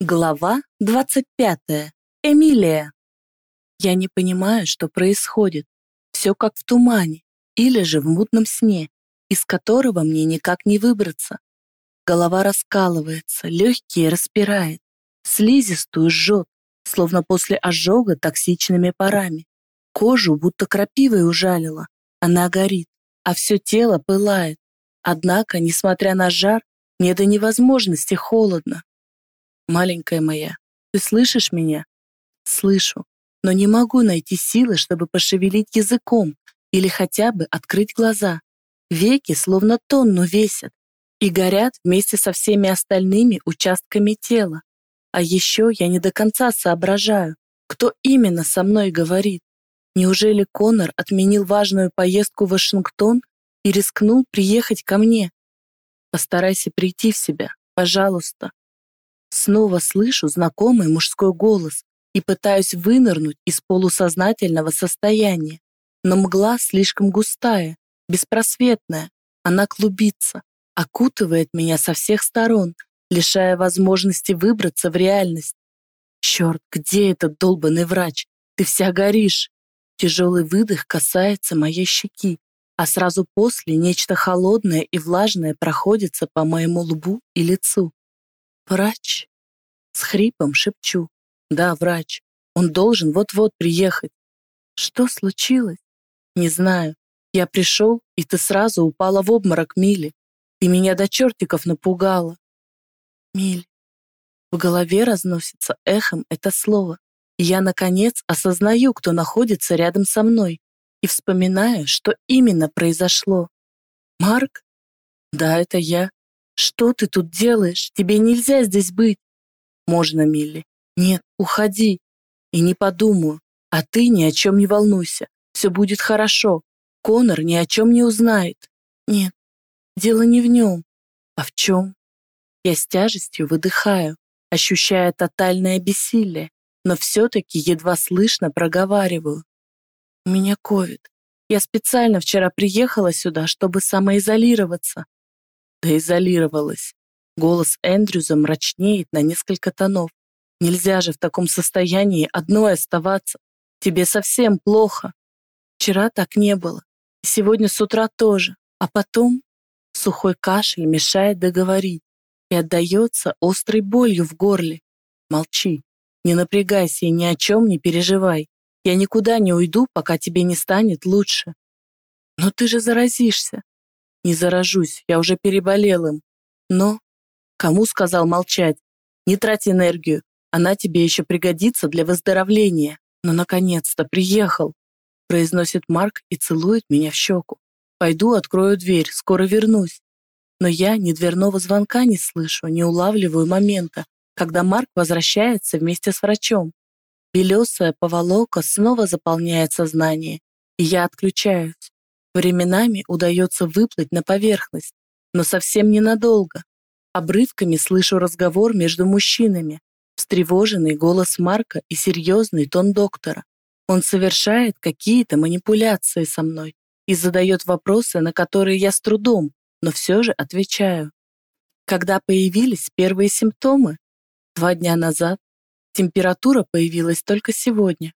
Глава 25. Эмилия. Я не понимаю, что происходит. Все как в тумане или же в мутном сне, из которого мне никак не выбраться. Голова раскалывается, легкие распирает, слизистую жжет, словно после ожога токсичными парами. Кожу будто крапивой ужалила, она горит, а все тело пылает. Однако, несмотря на жар, мне до невозможности холодно. Маленькая моя, ты слышишь меня? Слышу, но не могу найти силы, чтобы пошевелить языком или хотя бы открыть глаза. Веки словно тонну весят и горят вместе со всеми остальными участками тела. А еще я не до конца соображаю, кто именно со мной говорит. Неужели Конор отменил важную поездку в Вашингтон и рискнул приехать ко мне? Постарайся прийти в себя, пожалуйста. Снова слышу знакомый мужской голос и пытаюсь вынырнуть из полусознательного состояния. Но мгла слишком густая, беспросветная. Она клубится, окутывает меня со всех сторон, лишая возможности выбраться в реальность. Черт, где этот долбанный врач? Ты вся горишь. Тяжелый выдох касается моей щеки, а сразу после нечто холодное и влажное проходится по моему лбу и лицу. Врач. С хрипом шепчу. Да, врач. Он должен вот-вот приехать. Что случилось? Не знаю. Я пришел, и ты сразу упала в обморок, Мили. Ты меня до чертиков напугала. Мили. В голове разносится эхом это слово. Я, наконец, осознаю, кто находится рядом со мной, и вспоминаю, что именно произошло. Марк? Да, это я. «Что ты тут делаешь? Тебе нельзя здесь быть!» «Можно, Милли. Нет, уходи. И не подумаю. А ты ни о чем не волнуйся. Все будет хорошо. Конор ни о чем не узнает. Нет, дело не в нем. А в чем?» Я с тяжестью выдыхаю, ощущая тотальное бессилие, но все-таки едва слышно проговариваю. У меня ковид. Я специально вчера приехала сюда, чтобы самоизолироваться. Да изолировалась. Голос Эндрюза мрачнеет на несколько тонов. Нельзя же в таком состоянии одной оставаться. Тебе совсем плохо. Вчера так не было. И сегодня с утра тоже. А потом сухой кашель мешает договорить и отдается острой болью в горле. Молчи. Не напрягайся и ни о чем не переживай. Я никуда не уйду, пока тебе не станет лучше. Но ты же заразишься. Не заражусь, я уже переболел им. Но кому сказал молчать? Не трать энергию, она тебе еще пригодится для выздоровления. Но наконец-то приехал, произносит Марк и целует меня в щеку. Пойду открою дверь, скоро вернусь. Но я ни дверного звонка не слышу, не улавливаю момента, когда Марк возвращается вместе с врачом. Белесая поволока снова заполняет сознание, и я отключаюсь. Временами удается выплыть на поверхность, но совсем ненадолго. Обрывками слышу разговор между мужчинами, встревоженный голос Марка и серьезный тон доктора. Он совершает какие-то манипуляции со мной и задает вопросы, на которые я с трудом, но все же отвечаю. Когда появились первые симптомы? Два дня назад. Температура появилась только сегодня.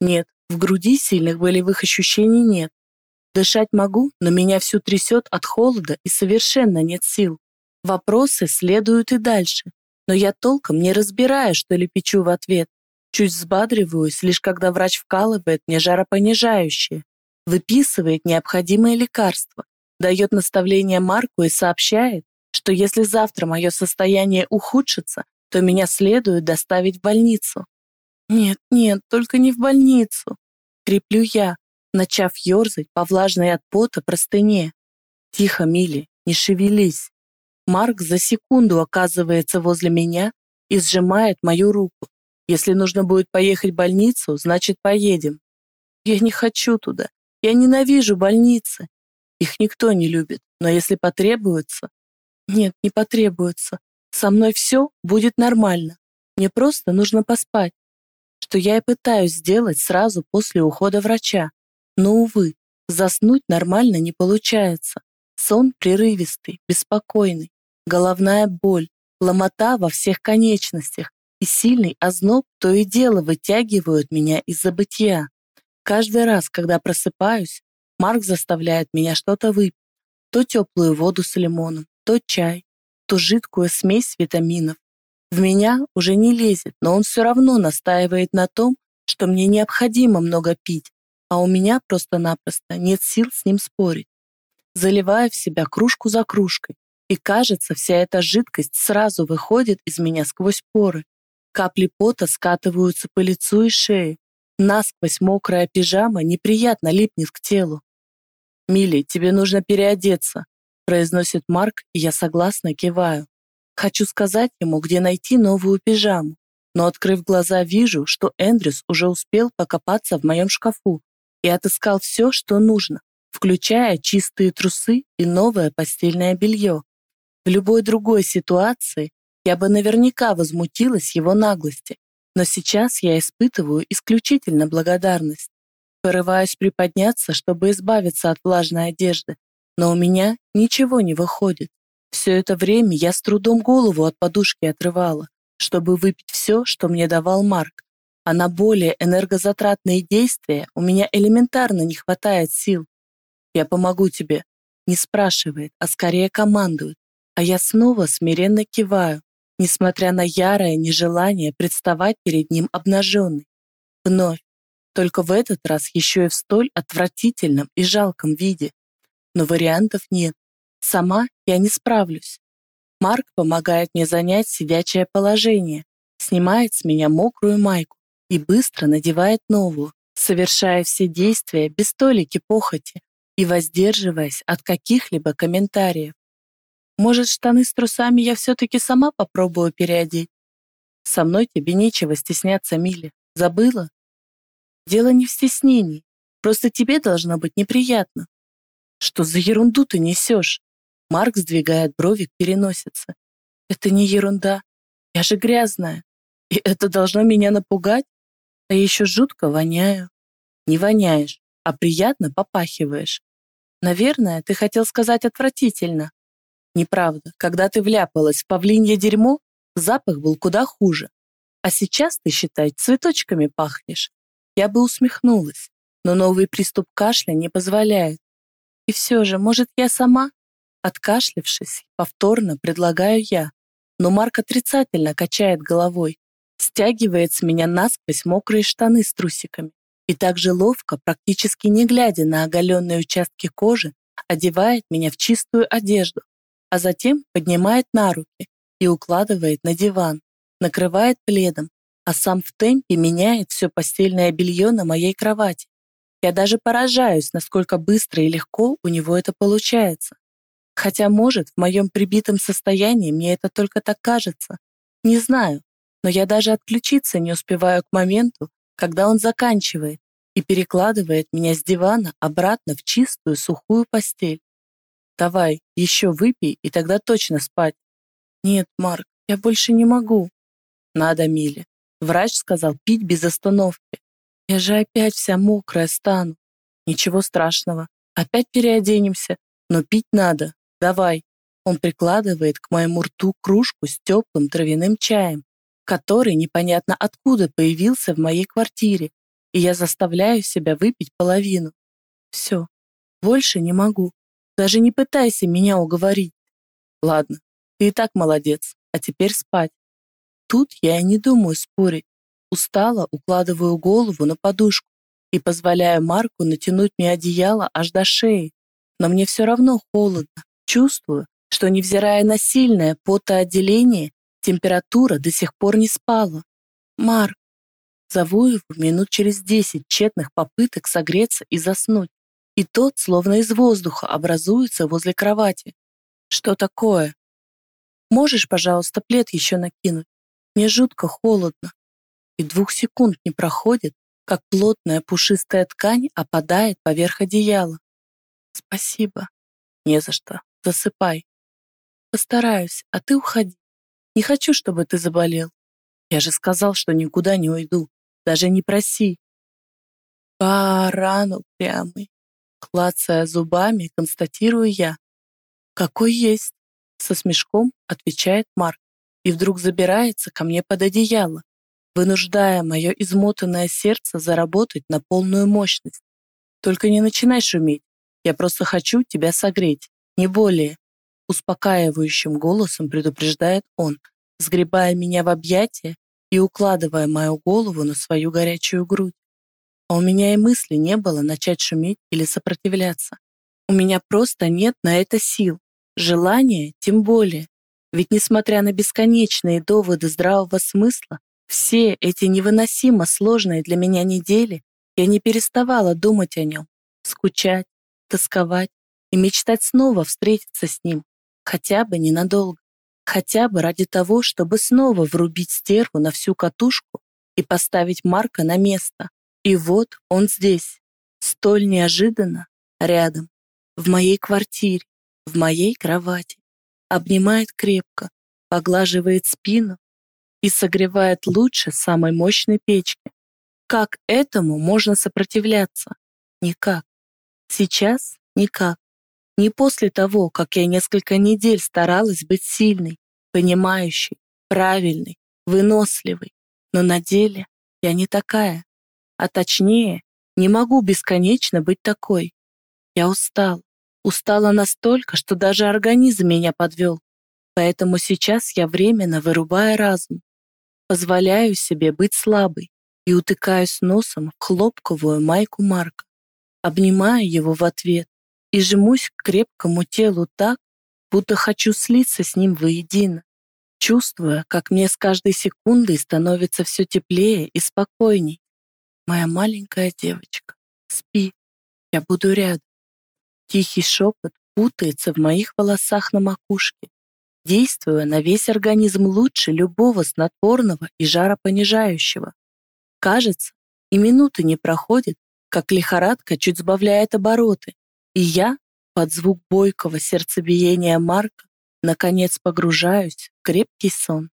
Нет, в груди сильных болевых ощущений нет. Дышать могу, но меня всю трясет от холода и совершенно нет сил. Вопросы следуют и дальше, но я толком не разбираю, что лепечу в ответ. Чуть взбадриваюсь, лишь когда врач вкалывает мне жаропонижающее, выписывает необходимые лекарства, дает наставление Марку и сообщает, что если завтра мое состояние ухудшится, то меня следует доставить в больницу. Нет, нет, только не в больницу. Креплю я, начав ерзать по влажной от пота простыне. «Тихо, Мили, не шевелись». Марк за секунду оказывается возле меня и сжимает мою руку. Если нужно будет поехать в больницу, значит, поедем. Я не хочу туда. Я ненавижу больницы. Их никто не любит, но если потребуется... Нет, не потребуется. Со мной все будет нормально. Мне просто нужно поспать. Что я и пытаюсь сделать сразу после ухода врача. Но, увы, заснуть нормально не получается. Сон прерывистый, беспокойный, головная боль, ломота во всех конечностях и сильный озноб то и дело вытягивают меня из забытия. Каждый раз, когда просыпаюсь, Марк заставляет меня что-то выпить. То теплую воду с лимоном, то чай, то жидкую смесь витаминов. В меня уже не лезет, но он все равно настаивает на том, что мне необходимо много пить, а у меня просто-напросто нет сил с ним спорить. Заливаю в себя кружку за кружкой, и кажется, вся эта жидкость сразу выходит из меня сквозь поры. Капли пота скатываются по лицу и шее. Насквозь мокрая пижама неприятно липнет к телу. «Милли, тебе нужно переодеться», — произносит Марк, и я согласно киваю. Хочу сказать ему, где найти новую пижаму, но, открыв глаза, вижу, что Эндрюс уже успел покопаться в моем шкафу и отыскал все, что нужно, включая чистые трусы и новое постельное белье. В любой другой ситуации я бы наверняка возмутилась его наглости, но сейчас я испытываю исключительно благодарность. Порываюсь приподняться, чтобы избавиться от влажной одежды, но у меня ничего не выходит. Все это время я с трудом голову от подушки отрывала, чтобы выпить все, что мне давал Марк. А на более энергозатратные действия у меня элементарно не хватает сил. Я помогу тебе. Не спрашивает, а скорее командует. А я снова смиренно киваю, несмотря на ярое нежелание представать перед ним обнаженной. Вновь только в этот раз еще и в столь отвратительном и жалком виде. Но вариантов нет. Сама я не справлюсь. Марк помогает мне занять сидячее положение, снимает с меня мокрую майку и быстро надевает новую, совершая все действия без толики похоти и воздерживаясь от каких-либо комментариев. Может, штаны с трусами я все-таки сама попробую переодеть? Со мной тебе нечего стесняться, Милли. Забыла? Дело не в стеснении. Просто тебе должно быть неприятно. Что за ерунду ты несешь? Марк сдвигает брови к переносице. Это не ерунда. Я же грязная. И это должно меня напугать? А еще жутко воняю. Не воняешь, а приятно попахиваешь. Наверное, ты хотел сказать отвратительно. Неправда. Когда ты вляпалась в павлинье дерьмо, запах был куда хуже. А сейчас ты, считай, цветочками пахнешь. Я бы усмехнулась, но новый приступ кашля не позволяет. И все же, может, я сама? Откашлившись, повторно предлагаю я, но Марк отрицательно качает головой, стягивает с меня насквозь мокрые штаны с трусиками и также ловко, практически не глядя на оголенные участки кожи, одевает меня в чистую одежду, а затем поднимает на руки и укладывает на диван, накрывает пледом, а сам в темпе меняет все постельное белье на моей кровати. Я даже поражаюсь, насколько быстро и легко у него это получается. Хотя, может, в моем прибитом состоянии мне это только так кажется. Не знаю, но я даже отключиться не успеваю к моменту, когда он заканчивает и перекладывает меня с дивана обратно в чистую сухую постель. Давай, еще выпей, и тогда точно спать. Нет, Марк, я больше не могу. Надо, Миле. Врач сказал пить без остановки. Я же опять вся мокрая стану. Ничего страшного. Опять переоденемся. Но пить надо. Давай. Он прикладывает к моему рту кружку с теплым травяным чаем, который непонятно откуда появился в моей квартире, и я заставляю себя выпить половину. Все. Больше не могу. Даже не пытайся меня уговорить. Ладно, ты и так молодец, а теперь спать. Тут я и не думаю спорить. Устала, укладываю голову на подушку и позволяю Марку натянуть мне одеяло аж до шеи. Но мне все равно холодно. Чувствую, что, невзирая на сильное потоотделение, температура до сих пор не спала. Марк. Зову его минут через десять тщетных попыток согреться и заснуть. И тот, словно из воздуха, образуется возле кровати. Что такое? Можешь, пожалуйста, плед еще накинуть? Мне жутко холодно. И двух секунд не проходит, как плотная пушистая ткань опадает поверх одеяла. Спасибо. Не за что. Засыпай. Постараюсь, а ты уходи. Не хочу, чтобы ты заболел. Я же сказал, что никуда не уйду. Даже не проси. Баран упрямый. Клацая зубами, констатирую я. Какой есть? Со смешком отвечает Марк. и вдруг забирается ко мне под одеяло, вынуждая мое измотанное сердце заработать на полную мощность. Только не начинай шуметь, я просто хочу тебя согреть, не более. Успокаивающим голосом предупреждает он, сгребая меня в объятия и укладывая мою голову на свою горячую грудь. А у меня и мысли не было начать шуметь или сопротивляться. У меня просто нет на это сил, желания тем более. Ведь несмотря на бесконечные доводы здравого смысла, все эти невыносимо сложные для меня недели я не переставала думать о нем, скучать, тосковать и мечтать снова встретиться с ним, хотя бы ненадолго, хотя бы ради того, чтобы снова врубить стерву на всю катушку и поставить Марка на место. И вот он здесь, столь неожиданно, рядом, в моей квартире, в моей кровати, обнимает крепко, поглаживает спину и согревает лучше самой мощной печки. Как этому можно сопротивляться? Никак. Сейчас никак. Не после того, как я несколько недель старалась быть сильной, понимающей, правильной, выносливой. Но на деле я не такая. А точнее, не могу бесконечно быть такой. Я устал. Устала настолько, что даже организм меня подвел. Поэтому сейчас я временно вырубаю разум. Позволяю себе быть слабой и утыкаюсь носом в хлопковую майку Марка. Обнимаю его в ответ и жмусь к крепкому телу так, будто хочу слиться с ним воедино, чувствуя, как мне с каждой секундой становится все теплее и спокойней. Моя маленькая девочка, спи, я буду рядом. Тихий шепот путается в моих волосах на макушке, действуя на весь организм лучше любого снотворного и жаропонижающего. Кажется, и минуты не проходит, как лихорадка чуть сбавляет обороты, и я, под звук бойкого сердцебиения Марка, наконец погружаюсь в крепкий сон.